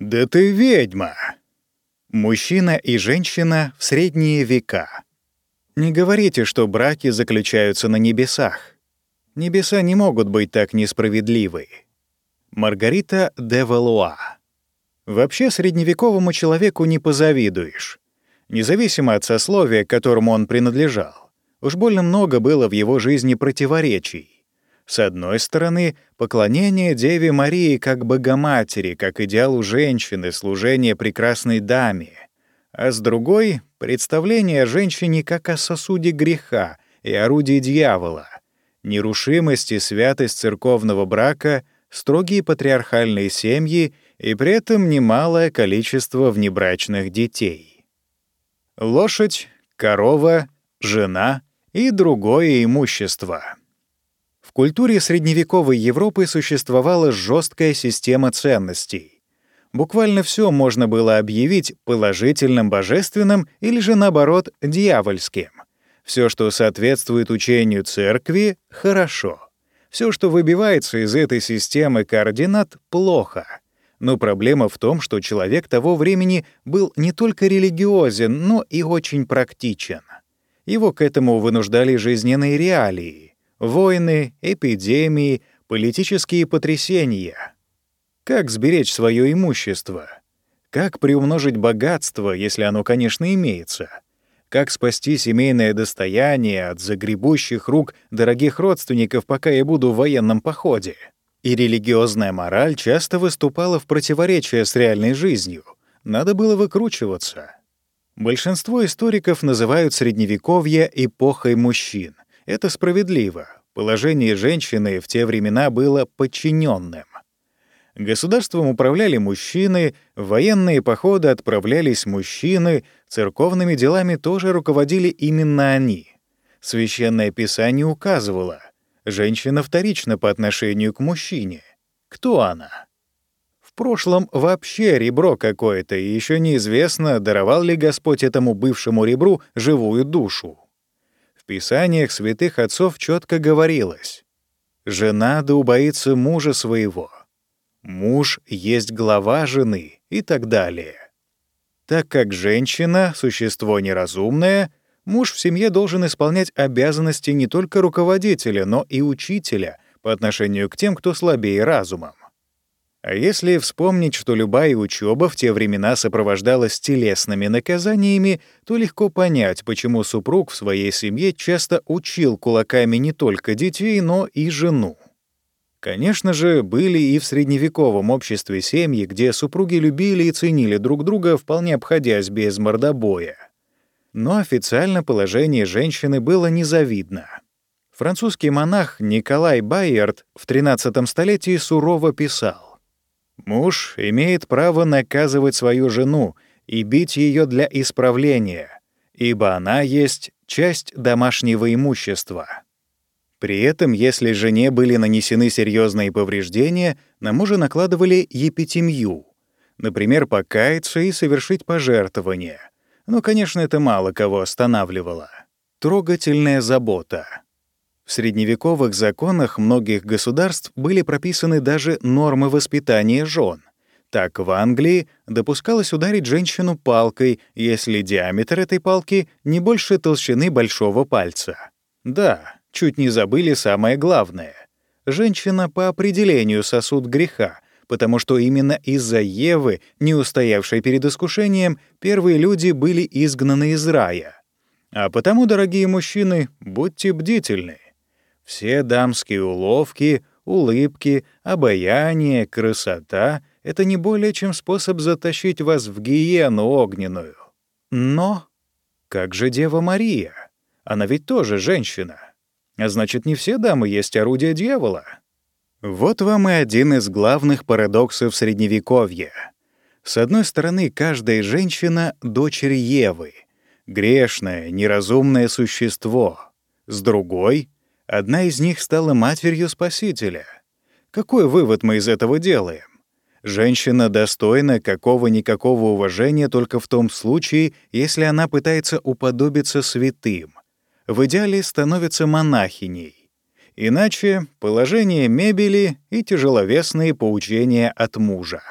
«Да ты ведьма!» Мужчина и женщина в средние века. Не говорите, что браки заключаются на небесах. Небеса не могут быть так несправедливы. Маргарита де Валуа. Вообще средневековому человеку не позавидуешь. Независимо от сословия, к которому он принадлежал. Уж больно много было в его жизни противоречий. С одной стороны, поклонение Деве Марии как Богоматери, как идеалу женщины, служение прекрасной даме, а с другой — представление о женщине как о сосуде греха и орудии дьявола, нерушимость и святость церковного брака, строгие патриархальные семьи и при этом немалое количество внебрачных детей. Лошадь, корова, жена и другое имущество — культуре средневековой Европы существовала жесткая система ценностей. Буквально все можно было объявить положительным, божественным или же, наоборот, дьявольским. Все, что соответствует учению церкви, — хорошо. Все, что выбивается из этой системы координат, — плохо. Но проблема в том, что человек того времени был не только религиозен, но и очень практичен. Его к этому вынуждали жизненные реалии войны, эпидемии, политические потрясения. Как сберечь свое имущество? Как приумножить богатство, если оно, конечно, имеется? Как спасти семейное достояние от загребущих рук дорогих родственников, пока я буду в военном походе? И религиозная мораль часто выступала в противоречие с реальной жизнью. Надо было выкручиваться. Большинство историков называют Средневековье эпохой мужчин — это справедливо. Положение женщины в те времена было подчиненным. Государством управляли мужчины, в военные походы отправлялись мужчины, церковными делами тоже руководили именно они. Священное Писание указывало, женщина вторична по отношению к мужчине. Кто она? В прошлом вообще ребро какое-то, и еще неизвестно, даровал ли Господь этому бывшему ребру живую душу писаниях святых отцов четко говорилось «Жена да убоится мужа своего», «Муж есть глава жены» и так далее. Так как женщина — существо неразумное, муж в семье должен исполнять обязанности не только руководителя, но и учителя по отношению к тем, кто слабее разумом. А если вспомнить, что любая учеба в те времена сопровождалась телесными наказаниями, то легко понять, почему супруг в своей семье часто учил кулаками не только детей, но и жену. Конечно же, были и в средневековом обществе семьи, где супруги любили и ценили друг друга, вполне обходясь без мордобоя. Но официально положение женщины было незавидно. Французский монах Николай Байерд в XIII столетии сурово писал Муж имеет право наказывать свою жену и бить ее для исправления, ибо она есть часть домашнего имущества. При этом, если жене были нанесены серьезные повреждения, на мужа накладывали епитемью, например, покаяться и совершить пожертвование. Но, конечно, это мало кого останавливало. Трогательная забота. В средневековых законах многих государств были прописаны даже нормы воспитания жен. Так в Англии допускалось ударить женщину палкой, если диаметр этой палки не больше толщины большого пальца. Да, чуть не забыли самое главное. Женщина по определению сосуд греха, потому что именно из-за Евы, не устоявшей перед искушением, первые люди были изгнаны из рая. А потому, дорогие мужчины, будьте бдительны. Все дамские уловки, улыбки, обаяние, красота — это не более чем способ затащить вас в гиену огненную. Но как же Дева Мария? Она ведь тоже женщина. А значит, не все дамы есть орудия дьявола. Вот вам и один из главных парадоксов Средневековья. С одной стороны, каждая женщина — дочерь Евы, грешное, неразумное существо. С другой Одна из них стала матерью Спасителя. Какой вывод мы из этого делаем? Женщина достойна какого-никакого уважения только в том случае, если она пытается уподобиться святым. В идеале становится монахиней. Иначе положение мебели и тяжеловесные поучения от мужа.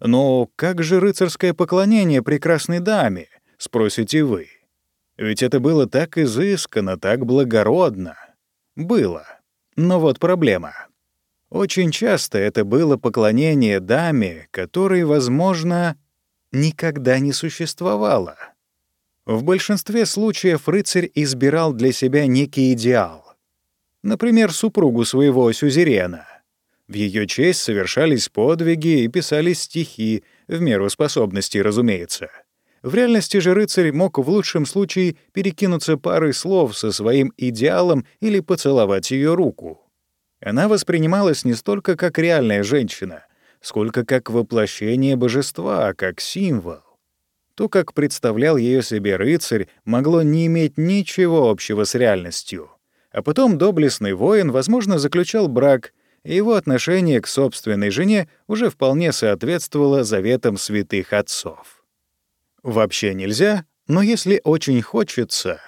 Но как же рыцарское поклонение прекрасной даме, спросите вы? Ведь это было так изысканно, так благородно. Было. Но вот проблема. Очень часто это было поклонение даме, которой, возможно, никогда не существовало. В большинстве случаев рыцарь избирал для себя некий идеал. Например, супругу своего сюзерена. В ее честь совершались подвиги и писались стихи, в меру способностей, разумеется. В реальности же рыцарь мог в лучшем случае перекинуться парой слов со своим идеалом или поцеловать ее руку. Она воспринималась не столько как реальная женщина, сколько как воплощение божества, как символ. То, как представлял ее себе рыцарь, могло не иметь ничего общего с реальностью. А потом доблестный воин, возможно, заключал брак, и его отношение к собственной жене уже вполне соответствовало заветам святых отцов. Вообще нельзя, но если очень хочется.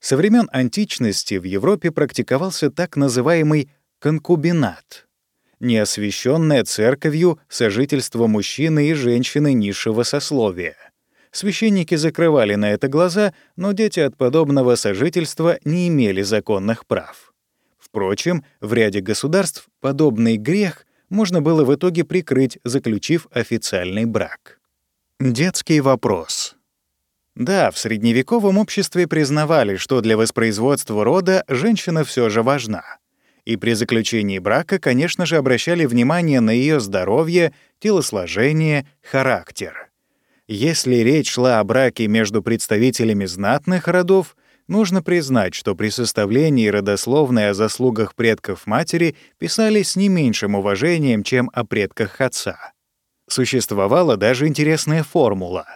Со времен античности в Европе практиковался так называемый конкубинат — неосвященное церковью сожительство мужчины и женщины низшего сословия. Священники закрывали на это глаза, но дети от подобного сожительства не имели законных прав. Впрочем, в ряде государств подобный грех можно было в итоге прикрыть, заключив официальный брак. Детский вопрос. Да, в средневековом обществе признавали, что для воспроизводства рода женщина все же важна. И при заключении брака, конечно же, обращали внимание на ее здоровье, телосложение, характер. Если речь шла о браке между представителями знатных родов, нужно признать, что при составлении родословной о заслугах предков матери писали с не меньшим уважением, чем о предках отца. Существовала даже интересная формула.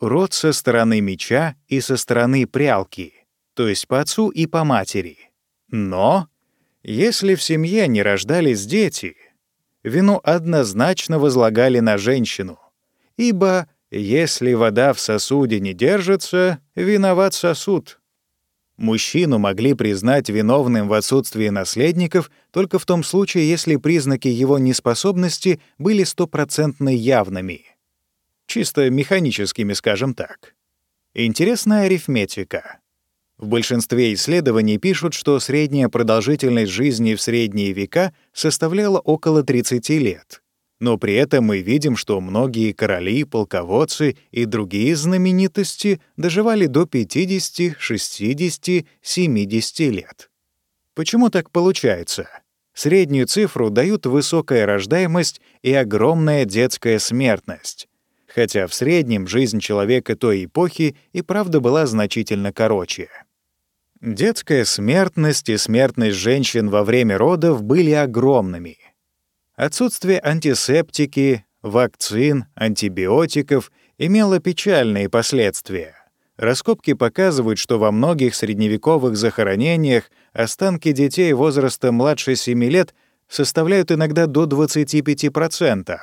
Род со стороны меча и со стороны прялки, то есть по отцу и по матери. Но если в семье не рождались дети, вину однозначно возлагали на женщину, ибо если вода в сосуде не держится, виноват сосуд. Мужчину могли признать виновным в отсутствии наследников только в том случае, если признаки его неспособности были стопроцентно явными. Чисто механическими, скажем так. Интересная арифметика. В большинстве исследований пишут, что средняя продолжительность жизни в средние века составляла около 30 лет — но при этом мы видим, что многие короли, полководцы и другие знаменитости доживали до 50, 60, 70 лет. Почему так получается? Среднюю цифру дают высокая рождаемость и огромная детская смертность. Хотя в среднем жизнь человека той эпохи и правда была значительно короче. Детская смертность и смертность женщин во время родов были огромными — Отсутствие антисептики, вакцин, антибиотиков имело печальные последствия. Раскопки показывают, что во многих средневековых захоронениях останки детей возраста младше 7 лет составляют иногда до 25%.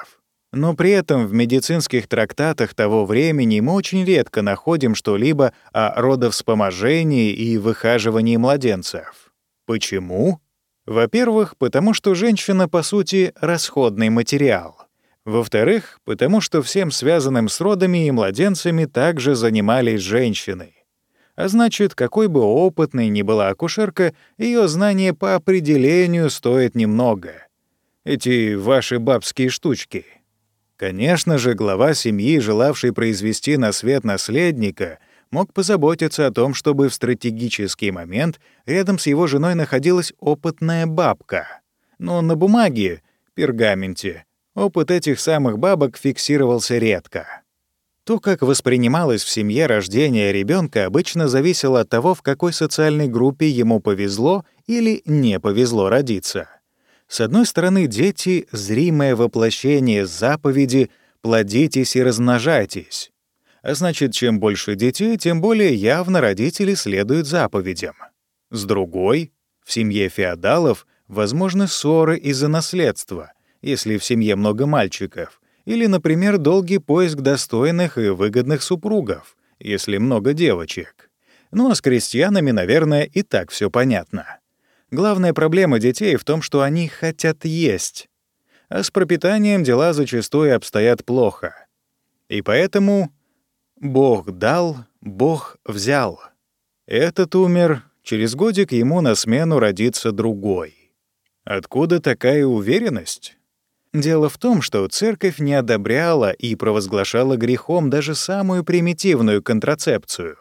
Но при этом в медицинских трактатах того времени мы очень редко находим что-либо о родовспоможении и выхаживании младенцев. Почему? Во-первых, потому что женщина, по сути, расходный материал. Во-вторых, потому что всем связанным с родами и младенцами также занимались женщины. А значит, какой бы опытной ни была акушерка, ее знания по определению стоят немного. Эти ваши бабские штучки. Конечно же, глава семьи, желавший произвести на свет наследника — мог позаботиться о том, чтобы в стратегический момент рядом с его женой находилась опытная бабка. Но на бумаге, пергаменте, опыт этих самых бабок фиксировался редко. То, как воспринималось в семье рождение ребенка, обычно зависело от того, в какой социальной группе ему повезло или не повезло родиться. С одной стороны, дети — зримое воплощение заповеди «плодитесь и размножайтесь», а значит, чем больше детей, тем более явно родители следуют заповедям. С другой, в семье феодалов возможны ссоры из-за наследства, если в семье много мальчиков, или, например, долгий поиск достойных и выгодных супругов, если много девочек. Ну а с крестьянами, наверное, и так все понятно. Главная проблема детей в том, что они хотят есть. а с пропитанием дела зачастую обстоят плохо. И поэтому Бог дал, Бог взял. Этот умер, через годик ему на смену родится другой. Откуда такая уверенность? Дело в том, что церковь не одобряла и провозглашала грехом даже самую примитивную контрацепцию.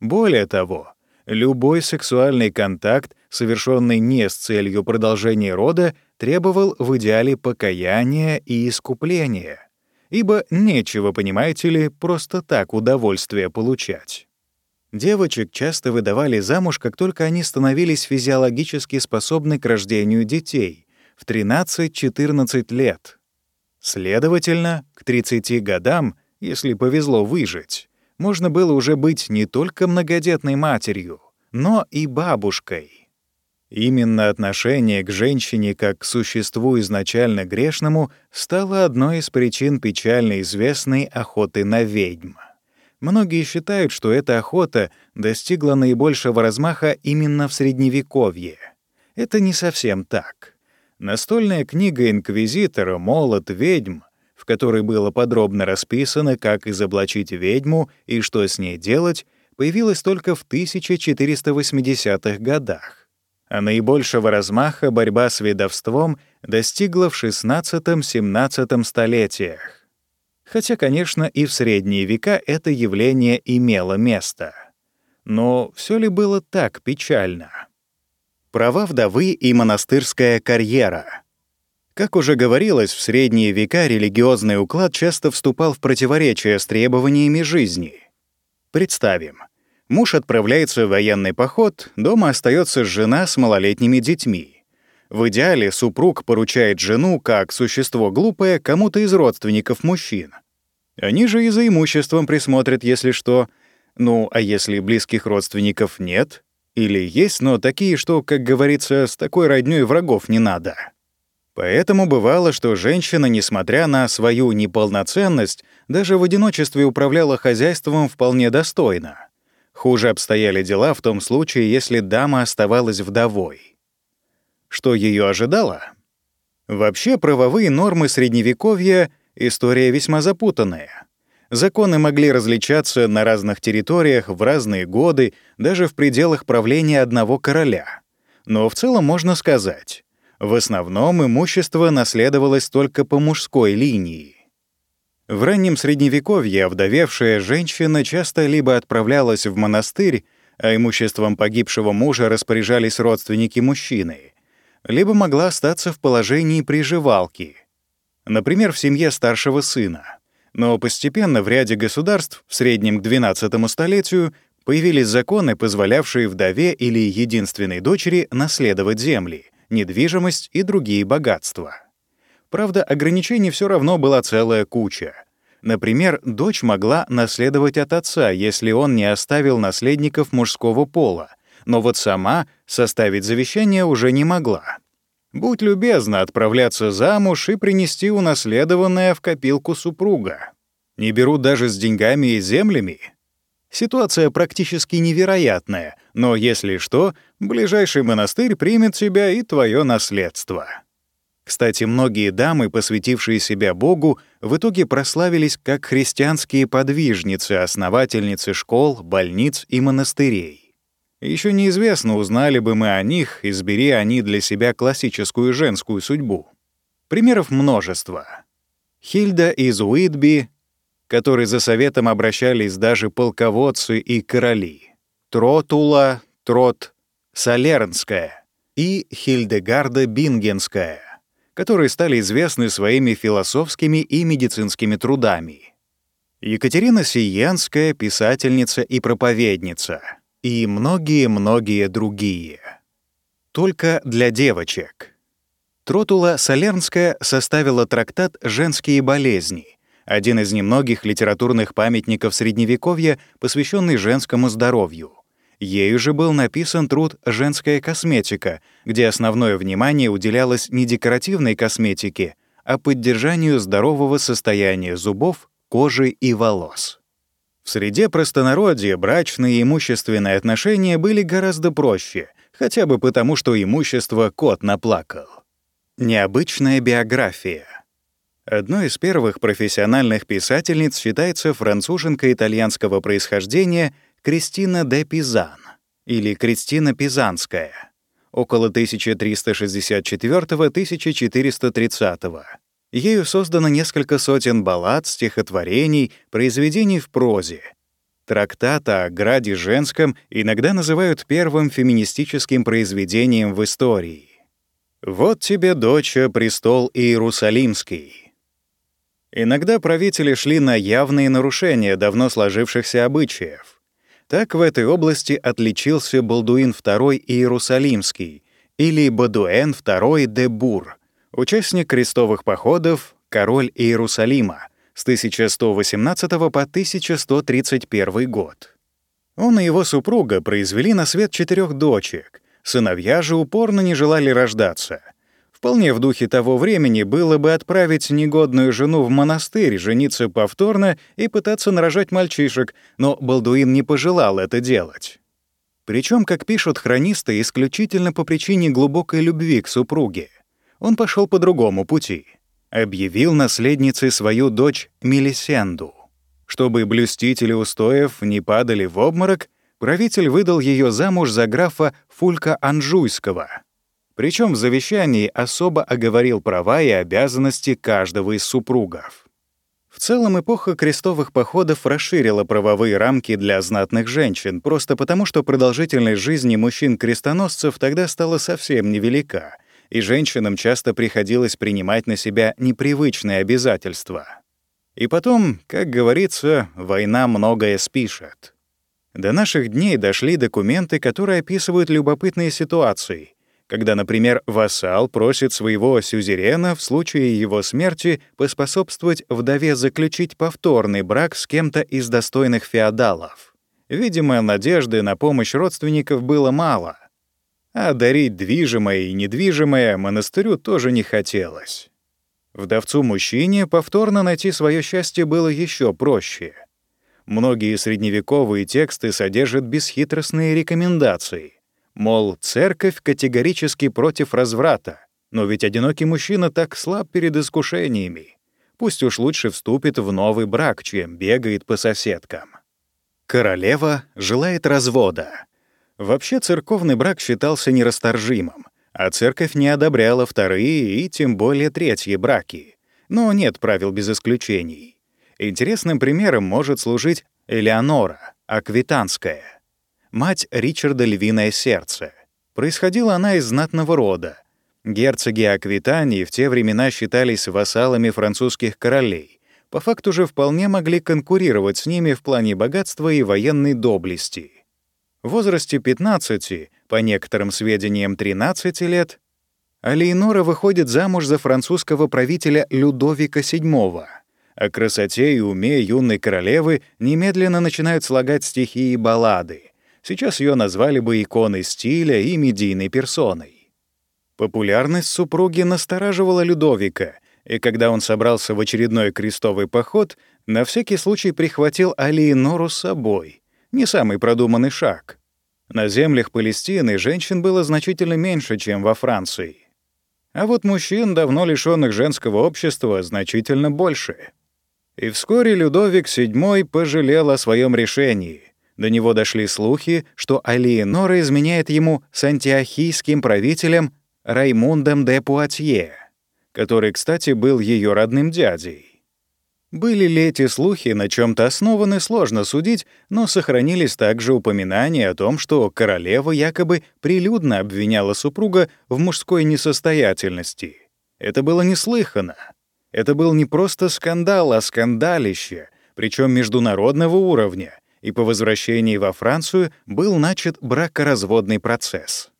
Более того, любой сексуальный контакт, совершенный не с целью продолжения рода, требовал в идеале покаяния и искупления, ибо нечего, понимаете ли, просто так удовольствие получать. Девочек часто выдавали замуж, как только они становились физиологически способны к рождению детей, в 13-14 лет. Следовательно, к 30 годам, если повезло выжить, можно было уже быть не только многодетной матерью, но и бабушкой. Именно отношение к женщине как к существу изначально грешному стало одной из причин печально известной охоты на ведьм. Многие считают, что эта охота достигла наибольшего размаха именно в Средневековье. Это не совсем так. Настольная книга инквизитора «Молот ведьм», в которой было подробно расписано, как изоблачить ведьму и что с ней делать, появилась только в 1480-х годах. А наибольшего размаха борьба с ведовством достигла в XVI-XVII столетиях. Хотя, конечно, и в средние века это явление имело место. Но все ли было так печально? Права вдовы и монастырская карьера. Как уже говорилось, в средние века религиозный уклад часто вступал в противоречие с требованиями жизни. Представим, муж отправляется в военный поход, дома остается жена с малолетними детьми. В идеале супруг поручает жену, как существо глупое, кому-то из родственников мужчин. Они же и за имуществом присмотрят, если что. Ну, а если близких родственников нет? Или есть, но такие, что, как говорится, с такой роднёй врагов не надо. Поэтому бывало, что женщина, несмотря на свою неполноценность, даже в одиночестве управляла хозяйством вполне достойно. Хуже обстояли дела в том случае, если дама оставалась вдовой. Что ее ожидало? Вообще, правовые нормы Средневековья — история весьма запутанная. Законы могли различаться на разных территориях в разные годы, даже в пределах правления одного короля. Но в целом можно сказать, в основном имущество наследовалось только по мужской линии. В раннем Средневековье овдовевшая женщина часто либо отправлялась в монастырь, а имуществом погибшего мужа распоряжались родственники мужчины, либо могла остаться в положении приживалки, например, в семье старшего сына. Но постепенно в ряде государств, в среднем к XII столетию, появились законы, позволявшие вдове или единственной дочери наследовать земли, недвижимость и другие богатства. Правда, ограничений все равно была целая куча. Например, дочь могла наследовать от отца, если он не оставил наследников мужского пола, но вот сама составить завещание уже не могла. Будь любезна отправляться замуж и принести унаследованное в копилку супруга. Не берут даже с деньгами и землями. Ситуация практически невероятная, но если что, ближайший монастырь примет тебя и твое наследство. Кстати, многие дамы, посвятившие себя Богу, в итоге прославились как христианские подвижницы, основательницы школ, больниц и монастырей. Еще неизвестно, узнали бы мы о них, избери они для себя классическую женскую судьбу. Примеров множество. Хильда из Уитби, которой за советом обращались даже полководцы и короли. Тротула, Трот, Солернская и Хильдегарда Бингенская, которые стали известны своими философскими и медицинскими трудами. Екатерина Сиенская, писательница и проповедница — и многие-многие другие. Только для девочек. Тротула Солернская составила трактат «Женские болезни», один из немногих литературных памятников Средневековья, посвященный женскому здоровью. Ею же был написан труд «Женская косметика», где основное внимание уделялось не декоративной косметике, а поддержанию здорового состояния зубов, кожи и волос. В среде простонародья брачные и имущественные отношения были гораздо проще, хотя бы потому, что имущество кот наплакал. Необычная биография. Одной из первых профессиональных писательниц считается француженка итальянского происхождения Кристина де Пизан или Кристина Пизанская, около 1364-1430. Ею создано несколько сотен баллад, стихотворений, произведений в прозе. Трактат о граде женском иногда называют первым феминистическим произведением в истории. «Вот тебе, доча, престол Иерусалимский». Иногда правители шли на явные нарушения давно сложившихся обычаев. Так в этой области отличился Балдуин II Иерусалимский или Бадуэн II де Бур, участник крестовых походов, король Иерусалима с 1118 по 1131 год. Он и его супруга произвели на свет четырех дочек, сыновья же упорно не желали рождаться — Вполне в духе того времени было бы отправить негодную жену в монастырь, жениться повторно и пытаться нарожать мальчишек, но Балдуин не пожелал это делать. Причем, как пишут хронисты, исключительно по причине глубокой любви к супруге. Он пошел по другому пути. Объявил наследницей свою дочь Мелисенду. Чтобы блюстители устоев не падали в обморок, правитель выдал ее замуж за графа Фулька Анжуйского — причем в завещании особо оговорил права и обязанности каждого из супругов. В целом эпоха крестовых походов расширила правовые рамки для знатных женщин, просто потому что продолжительность жизни мужчин-крестоносцев тогда стала совсем невелика, и женщинам часто приходилось принимать на себя непривычные обязательства. И потом, как говорится, война многое спишет. До наших дней дошли документы, которые описывают любопытные ситуации — когда, например, вассал просит своего сюзерена в случае его смерти поспособствовать вдове заключить повторный брак с кем-то из достойных феодалов. Видимо, надежды на помощь родственников было мало. А дарить движимое и недвижимое монастырю тоже не хотелось. Вдовцу-мужчине повторно найти свое счастье было еще проще. Многие средневековые тексты содержат бесхитростные рекомендации. Мол, церковь категорически против разврата, но ведь одинокий мужчина так слаб перед искушениями. Пусть уж лучше вступит в новый брак, чем бегает по соседкам. Королева желает развода. Вообще церковный брак считался нерасторжимым, а церковь не одобряла вторые и тем более третьи браки. Но нет правил без исключений. Интересным примером может служить Элеонора, Аквитанская мать Ричарда Львиное Сердце. Происходила она из знатного рода. Герцоги Аквитании в те времена считались вассалами французских королей. По факту же вполне могли конкурировать с ними в плане богатства и военной доблести. В возрасте 15, по некоторым сведениям 13 лет, Алейнора выходит замуж за французского правителя Людовика VII. О красоте и уме юной королевы немедленно начинают слагать стихи и баллады — Сейчас ее назвали бы иконой стиля и медийной персоной. Популярность супруги настораживала Людовика, и когда он собрался в очередной крестовый поход, на всякий случай прихватил Алиенору с собой. Не самый продуманный шаг. На землях Палестины женщин было значительно меньше, чем во Франции. А вот мужчин, давно лишённых женского общества, значительно больше. И вскоре Людовик VII пожалел о своем решении. До него дошли слухи, что Алиенора изменяет ему с антиохийским правителем Раймундом де Пуатье, который, кстати, был ее родным дядей. Были ли эти слухи на чем то основаны, сложно судить, но сохранились также упоминания о том, что королева якобы прилюдно обвиняла супруга в мужской несостоятельности. Это было неслыханно. Это был не просто скандал, а скандалище, причем международного уровня — и по возвращении во Францию был начат бракоразводный процесс.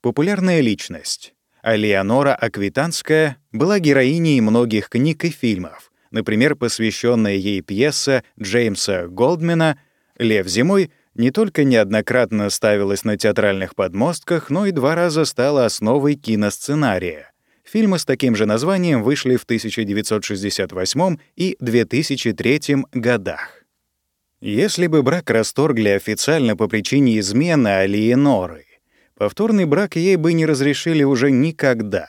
Популярная личность. Алеонора Аквитанская была героиней многих книг и фильмов, например, посвященная ей пьеса Джеймса Голдмена «Лев зимой» не только неоднократно ставилась на театральных подмостках, но и два раза стала основой киносценария. Фильмы с таким же названием вышли в 1968 и 2003 годах. Если бы брак расторгли официально по причине измены Алиеноры, повторный брак ей бы не разрешили уже никогда,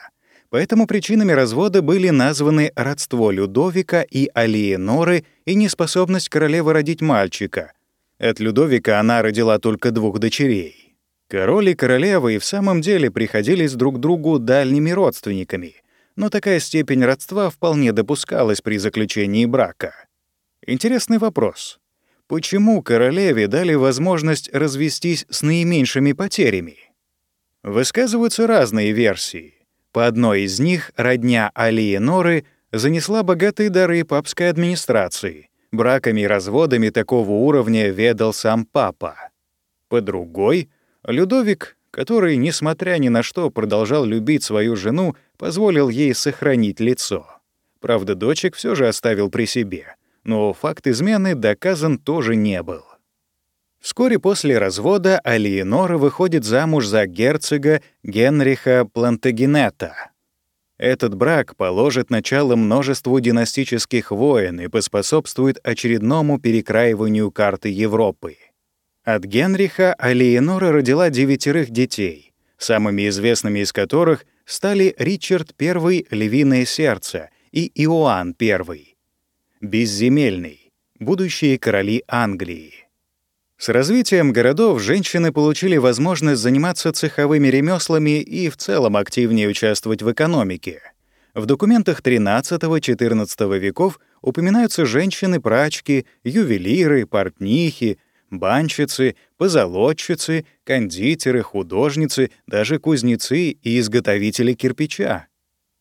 Поэтому причинами развода были названы родство Людовика и Алиеноры и неспособность королевы родить мальчика. От Людовика она родила только двух дочерей. Король и королева и в самом деле приходились друг другу дальними родственниками, но такая степень родства вполне допускалась при заключении брака. Интересный вопрос. Почему королеве дали возможность развестись с наименьшими потерями? Высказываются разные версии. По одной из них родня Алии Норы занесла богатые дары папской администрации. Браками и разводами такого уровня ведал сам папа. По другой — Людовик, который, несмотря ни на что, продолжал любить свою жену, позволил ей сохранить лицо. Правда, дочек все же оставил при себе, но факт измены доказан тоже не был. Вскоре после развода Алиенора выходит замуж за герцога Генриха Плантагенета. Этот брак положит начало множеству династических войн и поспособствует очередному перекраиванию карты Европы. От Генриха Алиенора родила девятерых детей, самыми известными из которых стали Ричард I «Львиное сердце» и Иоанн I «Безземельный», будущие короли Англии. С развитием городов женщины получили возможность заниматься цеховыми ремеслами и в целом активнее участвовать в экономике. В документах XIII-XIV веков упоминаются женщины-прачки, ювелиры, портнихи, банщицы, позолотчицы, кондитеры, художницы, даже кузнецы и изготовители кирпича.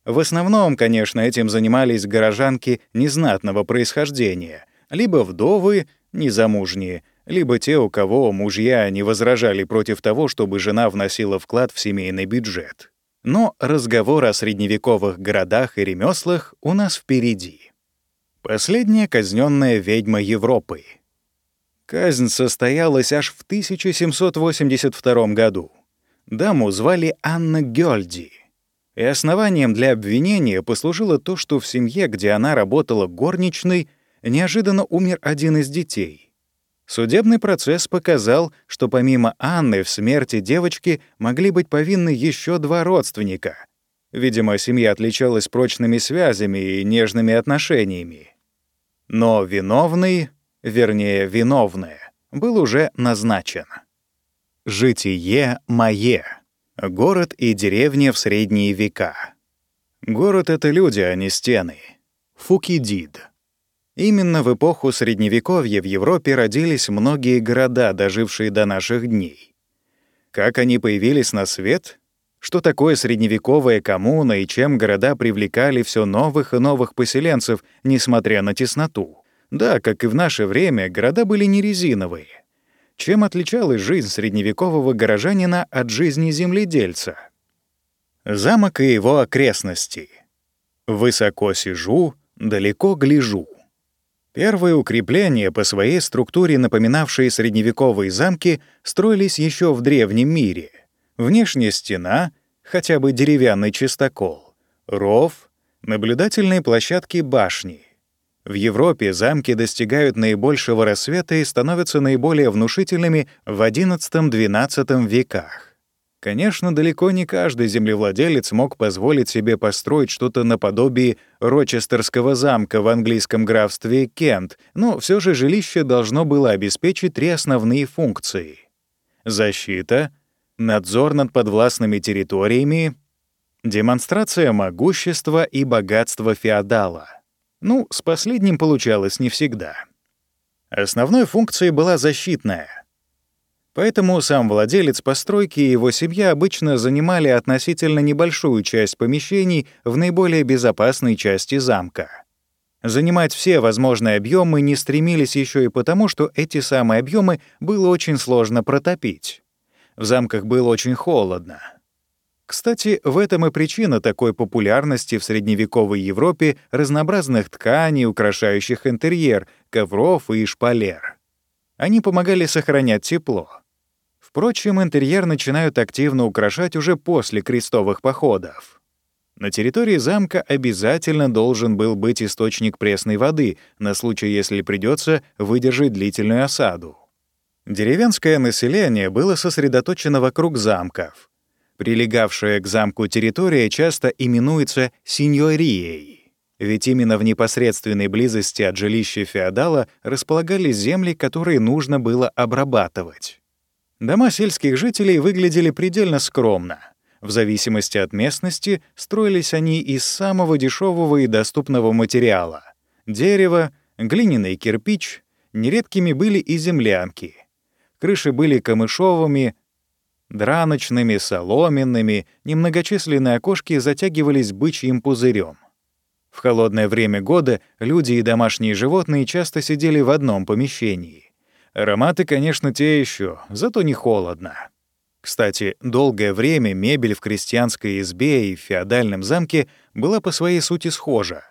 В основном, конечно, этим занимались горожанки незнатного происхождения, либо вдовы, незамужние, либо те, у кого мужья не возражали против того, чтобы жена вносила вклад в семейный бюджет. Но разговор о средневековых городах и ремеслах у нас впереди. Последняя казненная ведьма Европы. Казнь состоялась аж в 1782 году. Даму звали Анна Гёльди. И основанием для обвинения послужило то, что в семье, где она работала горничной, неожиданно умер один из детей — Судебный процесс показал, что помимо Анны в смерти девочки могли быть повинны еще два родственника. Видимо, семья отличалась прочными связями и нежными отношениями. Но виновный, вернее, виновная, был уже назначен. Житие мое. Город и деревня в средние века. Город — это люди, а не стены. Фукидид. Именно в эпоху Средневековья в Европе родились многие города, дожившие до наших дней. Как они появились на свет? Что такое средневековая коммуна и чем города привлекали все новых и новых поселенцев, несмотря на тесноту? Да, как и в наше время, города были не резиновые. Чем отличалась жизнь средневекового горожанина от жизни земледельца? Замок и его окрестности. Высоко сижу, далеко гляжу. Первые укрепления, по своей структуре напоминавшие средневековые замки, строились еще в древнем мире. Внешняя стена, хотя бы деревянный чистокол, ров, наблюдательные площадки башни. В Европе замки достигают наибольшего рассвета и становятся наиболее внушительными в XI-XII веках. Конечно, далеко не каждый землевладелец мог позволить себе построить что-то наподобие Рочестерского замка в английском графстве Кент, но все же жилище должно было обеспечить три основные функции. Защита, надзор над подвластными территориями, демонстрация могущества и богатства феодала. Ну, с последним получалось не всегда. Основной функцией была защитная — Поэтому сам владелец постройки и его семья обычно занимали относительно небольшую часть помещений в наиболее безопасной части замка. Занимать все возможные объемы не стремились еще и потому, что эти самые объемы было очень сложно протопить. В замках было очень холодно. Кстати, в этом и причина такой популярности в средневековой Европе разнообразных тканей, украшающих интерьер, ковров и шпалер. Они помогали сохранять тепло. Впрочем, интерьер начинают активно украшать уже после крестовых походов. На территории замка обязательно должен был быть источник пресной воды на случай, если придется выдержать длительную осаду. Деревенское население было сосредоточено вокруг замков. Прилегавшая к замку территория часто именуется синьорией, ведь именно в непосредственной близости от жилища феодала располагались земли, которые нужно было обрабатывать. Дома сельских жителей выглядели предельно скромно. В зависимости от местности строились они из самого дешевого и доступного материала — дерева, глиняный кирпич, нередкими были и землянки. Крыши были камышовыми, драночными, соломенными, немногочисленные окошки затягивались бычьим пузырем. В холодное время года люди и домашние животные часто сидели в одном помещении. Ароматы, конечно, те еще, зато не холодно. Кстати, долгое время мебель в крестьянской избе и в феодальном замке была по своей сути схожа.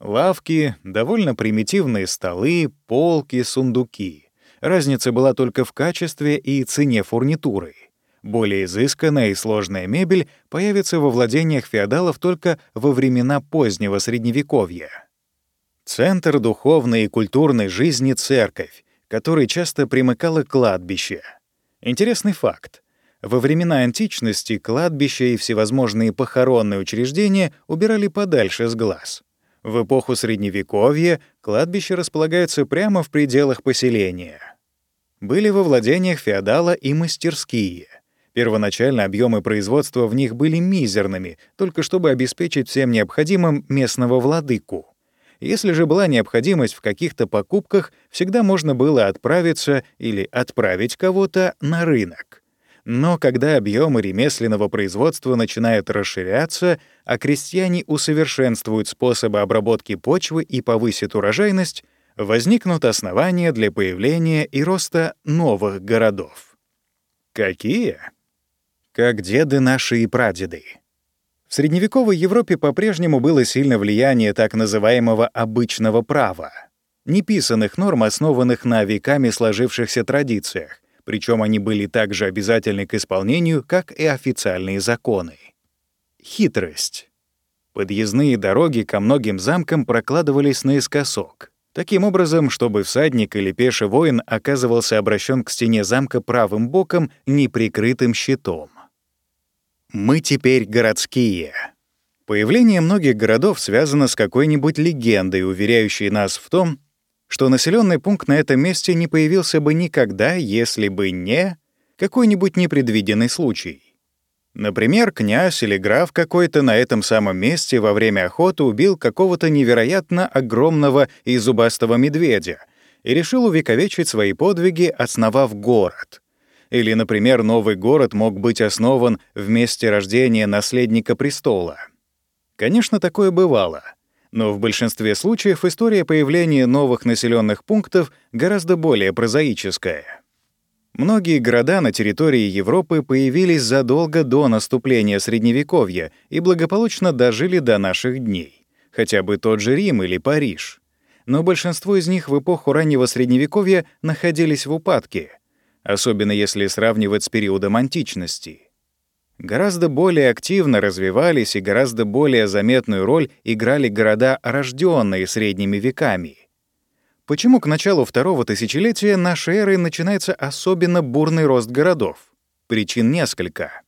Лавки, довольно примитивные столы, полки, сундуки. Разница была только в качестве и цене фурнитуры. Более изысканная и сложная мебель появится во владениях феодалов только во времена позднего Средневековья. Центр духовной и культурной жизни — церковь, которой часто примыкало кладбище. Интересный факт. Во времена античности кладбища и всевозможные похоронные учреждения убирали подальше с глаз. В эпоху Средневековья кладбища располагаются прямо в пределах поселения. Были во владениях феодала и мастерские — Первоначально объемы производства в них были мизерными, только чтобы обеспечить всем необходимым местного владыку. Если же была необходимость в каких-то покупках, всегда можно было отправиться или отправить кого-то на рынок. Но когда объемы ремесленного производства начинают расширяться, а крестьяне усовершенствуют способы обработки почвы и повысят урожайность, возникнут основания для появления и роста новых городов. Какие? как деды наши и прадеды. В средневековой Европе по-прежнему было сильно влияние так называемого «обычного права», неписанных норм, основанных на веками сложившихся традициях, причем они были так же обязательны к исполнению, как и официальные законы. Хитрость. Подъездные дороги ко многим замкам прокладывались наискосок. Таким образом, чтобы всадник или пеший воин оказывался обращен к стене замка правым боком, неприкрытым щитом. Мы теперь городские. Появление многих городов связано с какой-нибудь легендой, уверяющей нас в том, что населенный пункт на этом месте не появился бы никогда, если бы не какой-нибудь непредвиденный случай. Например, князь или граф какой-то на этом самом месте во время охоты убил какого-то невероятно огромного и зубастого медведя и решил увековечить свои подвиги, основав город — или, например, новый город мог быть основан в месте рождения наследника престола. Конечно, такое бывало. Но в большинстве случаев история появления новых населенных пунктов гораздо более прозаическая. Многие города на территории Европы появились задолго до наступления Средневековья и благополучно дожили до наших дней. Хотя бы тот же Рим или Париж. Но большинство из них в эпоху раннего Средневековья находились в упадке — особенно если сравнивать с периодом античности. Гораздо более активно развивались и гораздо более заметную роль играли города, рожденные средними веками. Почему к началу второго тысячелетия нашей эры начинается особенно бурный рост городов? Причин несколько.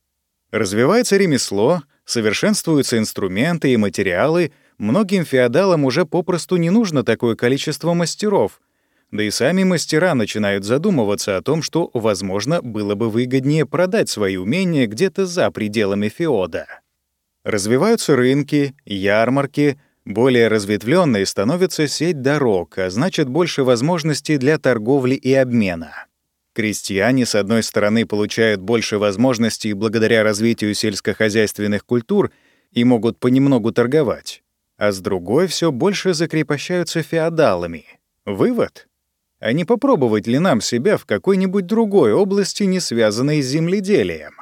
Развивается ремесло, совершенствуются инструменты и материалы, многим феодалам уже попросту не нужно такое количество мастеров — да и сами мастера начинают задумываться о том, что, возможно, было бы выгоднее продать свои умения где-то за пределами феода. Развиваются рынки, ярмарки, более разветвленной становится сеть дорог, а значит, больше возможностей для торговли и обмена. Крестьяне, с одной стороны, получают больше возможностей благодаря развитию сельскохозяйственных культур и могут понемногу торговать, а с другой все больше закрепощаются феодалами. Вывод а не попробовать ли нам себя в какой-нибудь другой области, не связанной с земледелием.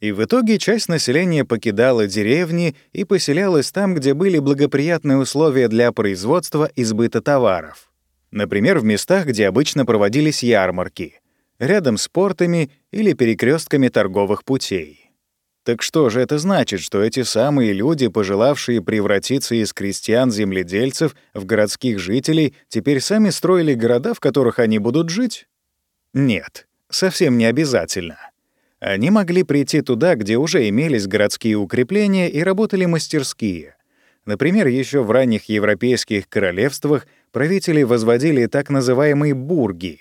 И в итоге часть населения покидала деревни и поселялась там, где были благоприятные условия для производства и сбыта товаров. Например, в местах, где обычно проводились ярмарки, рядом с портами или перекрестками торговых путей. Так что же это значит, что эти самые люди, пожелавшие превратиться из крестьян-земледельцев в городских жителей, теперь сами строили города, в которых они будут жить? Нет, совсем не обязательно. Они могли прийти туда, где уже имелись городские укрепления и работали мастерские. Например, еще в ранних европейских королевствах правители возводили так называемые бурги,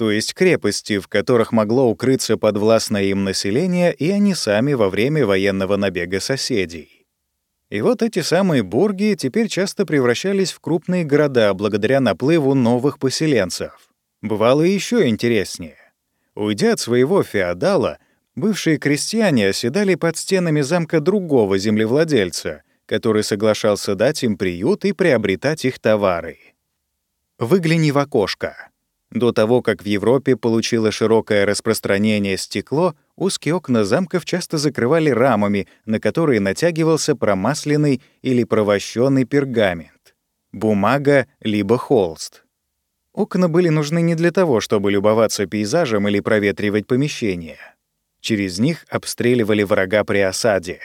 то есть крепости, в которых могло укрыться подвластное им население и они сами во время военного набега соседей. И вот эти самые бурги теперь часто превращались в крупные города благодаря наплыву новых поселенцев. Бывало еще интереснее. Уйдя от своего феодала, бывшие крестьяне оседали под стенами замка другого землевладельца, который соглашался дать им приют и приобретать их товары. Выгляни в окошко. До того, как в Европе получило широкое распространение стекло, узкие окна замков часто закрывали рамами, на которые натягивался промасленный или провощенный пергамент, бумага либо холст. Окна были нужны не для того, чтобы любоваться пейзажем или проветривать помещение. Через них обстреливали врага при осаде.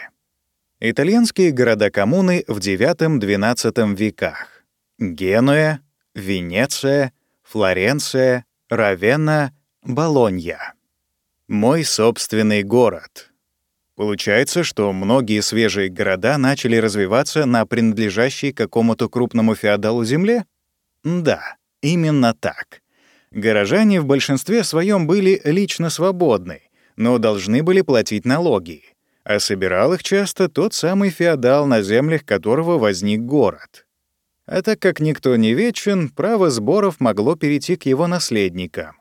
Итальянские города-коммуны в IX-XII веках. Генуя, Венеция, Флоренция, Равенна, Болонья. Мой собственный город. Получается, что многие свежие города начали развиваться на принадлежащей какому-то крупному феодалу земле? Да. Именно так. Горожане в большинстве своем были лично свободны, но должны были платить налоги, а собирал их часто тот самый феодал, на землях которого возник город. А так как никто не вечен, право сборов могло перейти к его наследникам.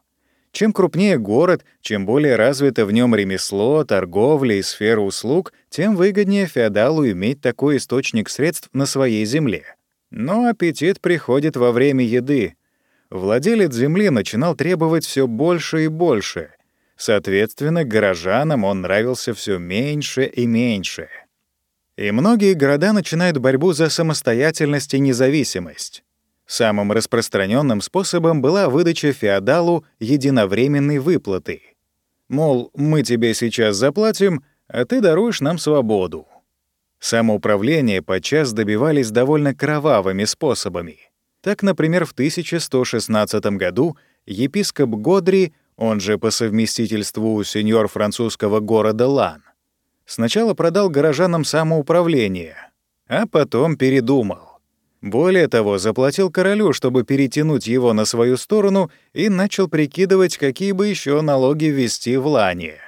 Чем крупнее город, чем более развито в нем ремесло, торговля и сфера услуг, тем выгоднее феодалу иметь такой источник средств на своей земле. Но аппетит приходит во время еды, владелец земли начинал требовать все больше и больше. Соответственно, горожанам он нравился все меньше и меньше. И многие города начинают борьбу за самостоятельность и независимость. Самым распространенным способом была выдача феодалу единовременной выплаты. Мол, мы тебе сейчас заплатим, а ты даруешь нам свободу. Самоуправление подчас добивались довольно кровавыми способами — так, например, в 1116 году епископ Годри, он же по совместительству сеньор французского города Лан, сначала продал горожанам самоуправление, а потом передумал. Более того, заплатил королю, чтобы перетянуть его на свою сторону, и начал прикидывать, какие бы еще налоги ввести в Лане.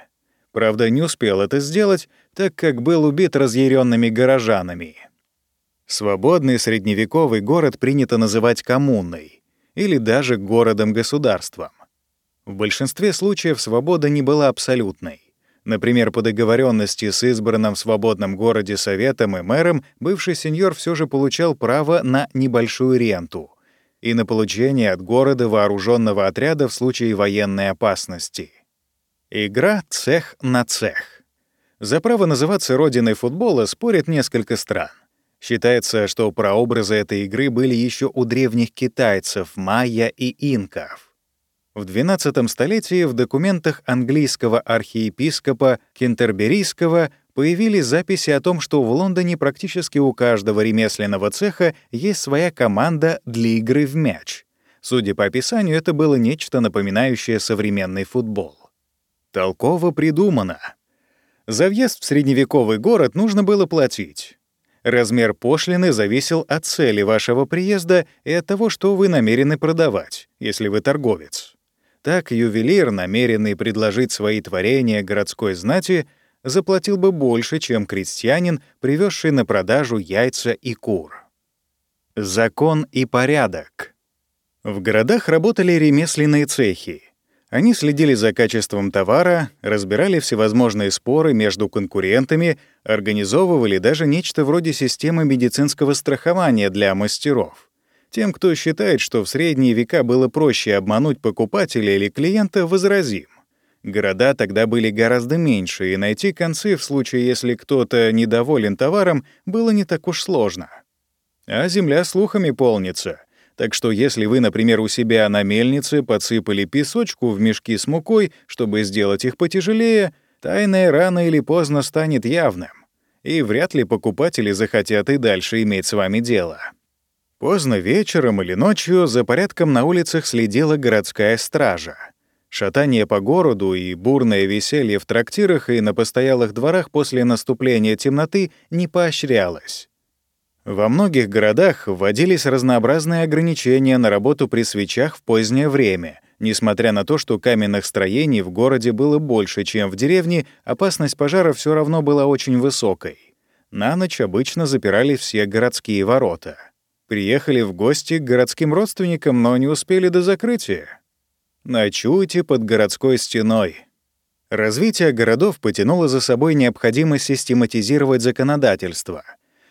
Правда, не успел это сделать, так как был убит разъяренными горожанами. Свободный средневековый город принято называть коммуной или даже городом-государством. В большинстве случаев свобода не была абсолютной. Например, по договоренности с избранным в свободном городе советом и мэром бывший сеньор все же получал право на небольшую ренту и на получение от города вооруженного отряда в случае военной опасности. Игра «цех на цех». За право называться родиной футбола спорят несколько стран. Считается, что прообразы этой игры были еще у древних китайцев, майя и инков. В XII столетии в документах английского архиепископа Кентерберийского появились записи о том, что в Лондоне практически у каждого ремесленного цеха есть своя команда для игры в мяч. Судя по описанию, это было нечто напоминающее современный футбол. Толково придумано. За въезд в средневековый город нужно было платить. Размер пошлины зависел от цели вашего приезда и от того, что вы намерены продавать, если вы торговец. Так ювелир, намеренный предложить свои творения городской знати, заплатил бы больше, чем крестьянин, привезший на продажу яйца и кур. Закон и порядок. В городах работали ремесленные цехи. Они следили за качеством товара, разбирали всевозможные споры между конкурентами, организовывали даже нечто вроде системы медицинского страхования для мастеров. Тем, кто считает, что в средние века было проще обмануть покупателя или клиента, возразим. Города тогда были гораздо меньше, и найти концы в случае, если кто-то недоволен товаром, было не так уж сложно. А земля слухами полнится — так что если вы, например, у себя на мельнице подсыпали песочку в мешки с мукой, чтобы сделать их потяжелее, тайное рано или поздно станет явным, и вряд ли покупатели захотят и дальше иметь с вами дело. Поздно вечером или ночью за порядком на улицах следила городская стража. Шатание по городу и бурное веселье в трактирах и на постоялых дворах после наступления темноты не поощрялось. Во многих городах вводились разнообразные ограничения на работу при свечах в позднее время. Несмотря на то, что каменных строений в городе было больше, чем в деревне, опасность пожара все равно была очень высокой. На ночь обычно запирали все городские ворота. Приехали в гости к городским родственникам, но не успели до закрытия. Ночуйте под городской стеной. Развитие городов потянуло за собой необходимость систематизировать законодательство.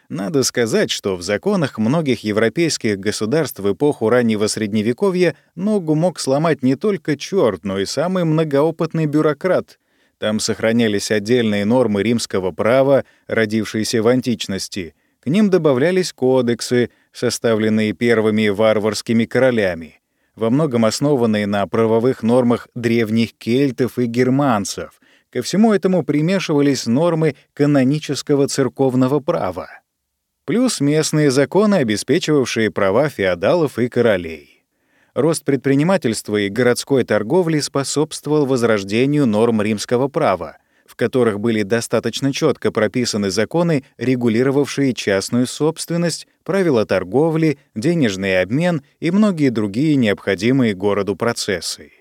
Надо сказать, что в законах многих европейских государств в эпоху раннего Средневековья ногу мог сломать не только черт, но и самый многоопытный бюрократ. Там сохранялись отдельные нормы римского права, родившиеся в античности. К ним добавлялись кодексы, составленные первыми варварскими королями во многом основанные на правовых нормах древних кельтов и германцев. Ко всему этому примешивались нормы канонического церковного права. Плюс местные законы, обеспечивавшие права феодалов и королей. Рост предпринимательства и городской торговли способствовал возрождению норм римского права — в которых были достаточно четко прописаны законы, регулировавшие частную собственность, правила торговли, денежный обмен и многие другие необходимые городу процессы.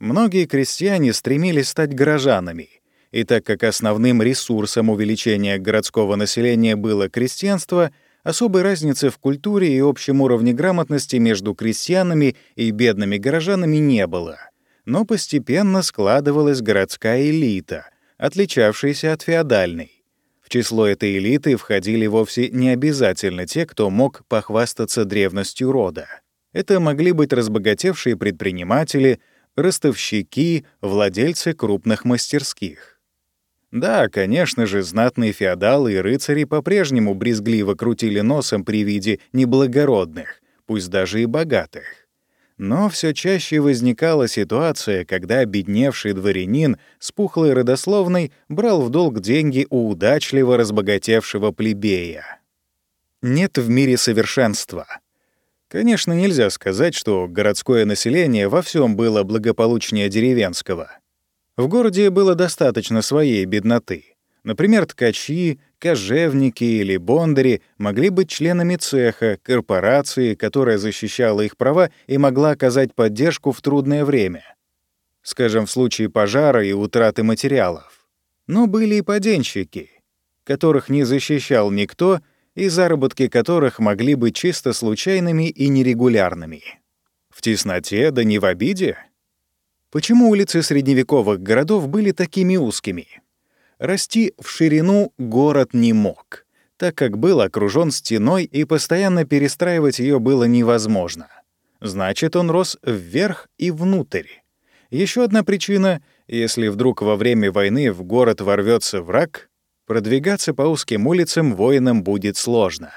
Многие крестьяне стремились стать горожанами, и так как основным ресурсом увеличения городского населения было крестьянство, особой разницы в культуре и общем уровне грамотности между крестьянами и бедными горожанами не было. Но постепенно складывалась городская элита — отличавшейся от феодальной. В число этой элиты входили вовсе не обязательно те, кто мог похвастаться древностью рода. Это могли быть разбогатевшие предприниматели, ростовщики, владельцы крупных мастерских. Да, конечно же, знатные феодалы и рыцари по-прежнему брезгливо крутили носом при виде неблагородных, пусть даже и богатых. Но все чаще возникала ситуация, когда обедневший дворянин с пухлой родословной брал в долг деньги у удачливо разбогатевшего плебея. Нет в мире совершенства. Конечно, нельзя сказать, что городское население во всем было благополучнее деревенского. В городе было достаточно своей бедноты — Например, ткачи, кожевники или бондари могли быть членами цеха, корпорации, которая защищала их права и могла оказать поддержку в трудное время. Скажем, в случае пожара и утраты материалов. Но были и поденщики, которых не защищал никто и заработки которых могли быть чисто случайными и нерегулярными. В тесноте, да не в обиде. Почему улицы средневековых городов были такими узкими? Расти в ширину город не мог, так как был окружен стеной и постоянно перестраивать ее было невозможно. Значит, он рос вверх и внутрь. Еще одна причина — если вдруг во время войны в город ворвется враг, продвигаться по узким улицам воинам будет сложно.